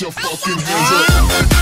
your fucking hands up.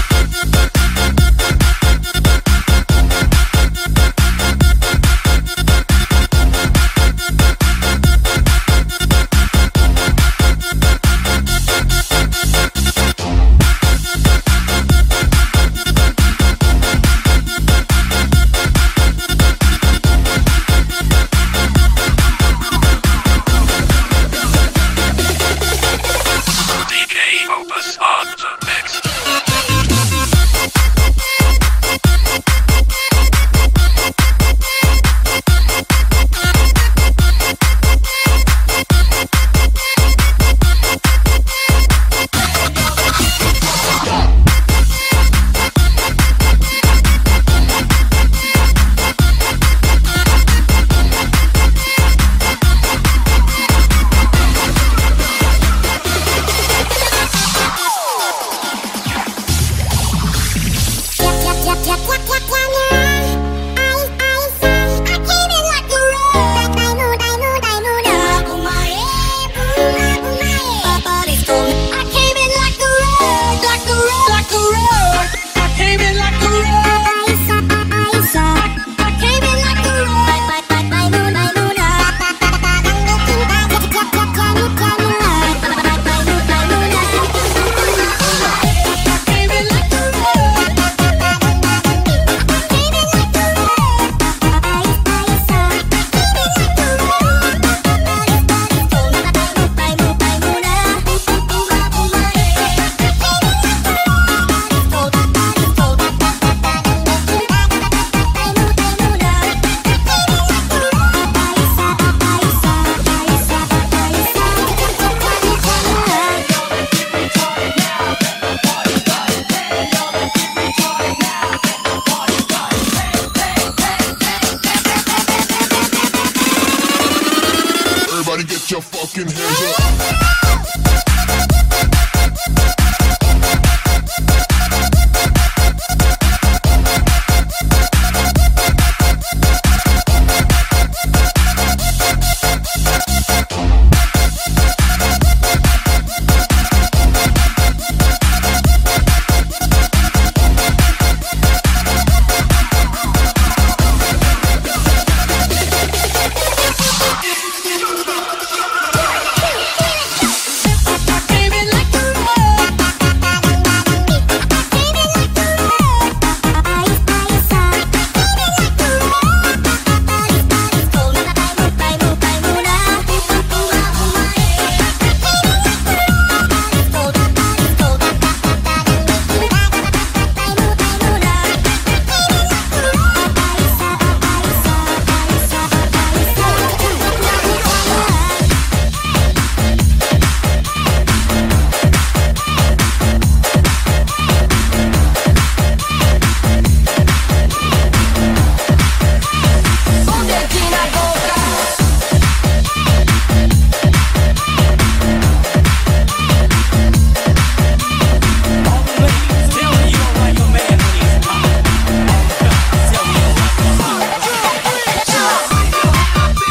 Get your fucking hands up.